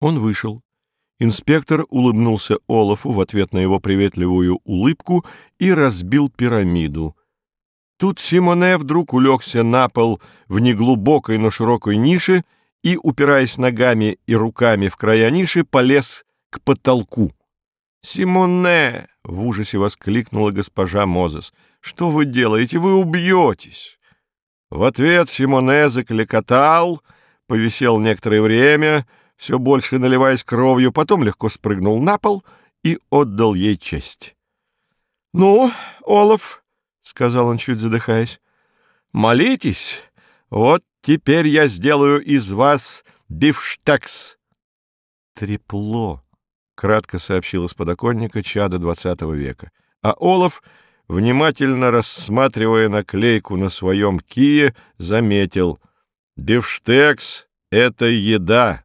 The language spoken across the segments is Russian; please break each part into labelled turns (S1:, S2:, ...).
S1: Он вышел. Инспектор улыбнулся Олафу в ответ на его приветливую улыбку и разбил пирамиду. Тут Симоне вдруг улегся на пол в неглубокой, но широкой нише и, упираясь ногами и руками в края ниши, полез к потолку. «Симоне!» — в ужасе воскликнула госпожа Мозес. «Что вы делаете? Вы убьетесь!» В ответ Симоне закликотал, повисел некоторое время — все больше наливаясь кровью, потом легко спрыгнул на пол и отдал ей честь. — Ну, Олаф, — сказал он, чуть задыхаясь, — молитесь, вот теперь я сделаю из вас бифштекс. — Трепло, — кратко сообщил из подоконника чада двадцатого века. А Олаф, внимательно рассматривая наклейку на своем кие, заметил — бифштекс — это еда.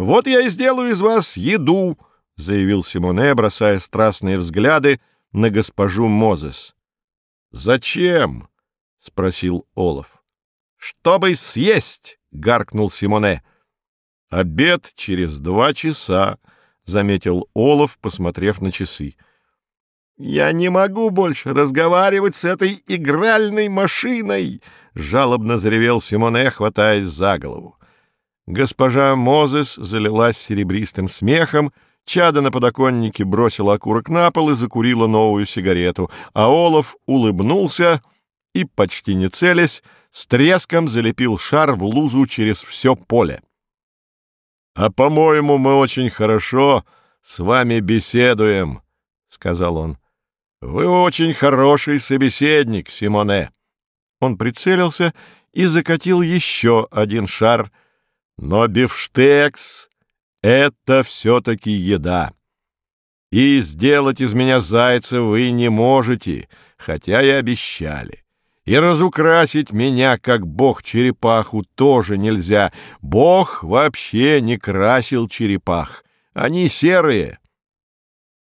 S1: «Вот я и сделаю из вас еду», — заявил Симоне, бросая страстные взгляды на госпожу Мозес. «Зачем?» — спросил Олаф. «Чтобы съесть!» — гаркнул Симоне. «Обед через два часа», — заметил Олаф, посмотрев на часы. «Я не могу больше разговаривать с этой игральной машиной!» — жалобно заревел Симоне, хватаясь за голову. Госпожа Мозес залилась серебристым смехом, Чада на подоконнике бросила окурок на пол и закурила новую сигарету, а Олаф улыбнулся и, почти не целясь, с треском залепил шар в лузу через все поле. — А, по-моему, мы очень хорошо с вами беседуем, — сказал он. — Вы очень хороший собеседник, Симоне. Он прицелился и закатил еще один шар — но бифштекс — это все-таки еда. И сделать из меня зайца вы не можете, хотя и обещали. И разукрасить меня, как бог-черепаху, тоже нельзя. Бог вообще не красил черепах. Они серые.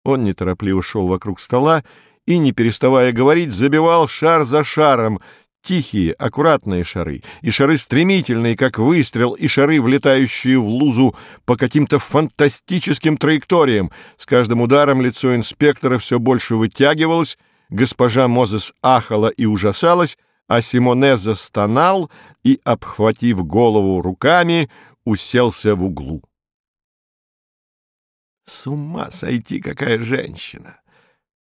S1: Он неторопливо шел вокруг стола и, не переставая говорить, забивал шар за шаром, тихие, аккуратные шары, и шары стремительные, как выстрел, и шары, влетающие в лузу по каким-то фантастическим траекториям. С каждым ударом лицо инспектора все больше вытягивалось, госпожа Мозес ахала и ужасалась, а Симоне застонал и, обхватив голову руками, уселся в углу. «С ума сойти, какая женщина!» —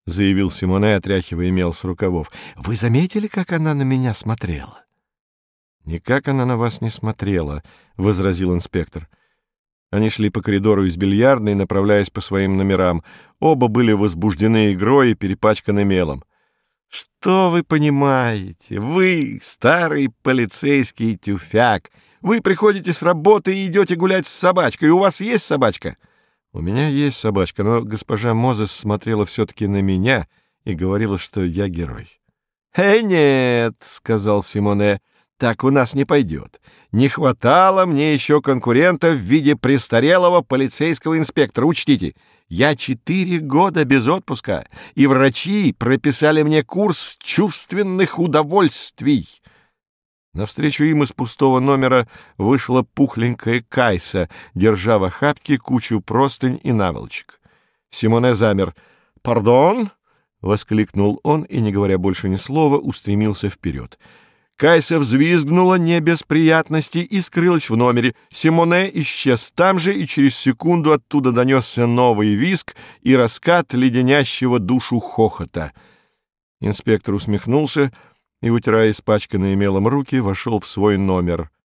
S1: заявил Симоне, отряхивая мел с рукавов. — Вы заметили, как она на меня смотрела? — Никак она на вас не смотрела, — возразил инспектор. Они шли по коридору из бильярдной, направляясь по своим номерам. Оба были возбуждены игрой и перепачканы мелом. — Что вы понимаете? Вы старый полицейский тюфяк. Вы приходите с работы и идете гулять с собачкой. У вас есть собачка? — у меня есть собачка, но госпожа Мозес смотрела все-таки на меня и говорила, что я герой. «Э, нет», — сказал Симоне, — «так у нас не пойдет. Не хватало мне еще конкурента в виде престарелого полицейского инспектора. Учтите, я четыре года без отпуска, и врачи прописали мне курс чувственных удовольствий. Навстречу им из пустого номера вышла пухленькая Кайса, держа в охапке кучу простынь и наволочек. Симоне замер. «Пардон!» — воскликнул он и, не говоря больше ни слова, устремился вперед. Кайса взвизгнула не без приятностей и скрылась в номере. Симоне исчез там же, и через секунду оттуда донесся новый визг и раскат леденящего душу хохота. Инспектор усмехнулся — и, утирая испачканные мелом руки, вошел в свой номер —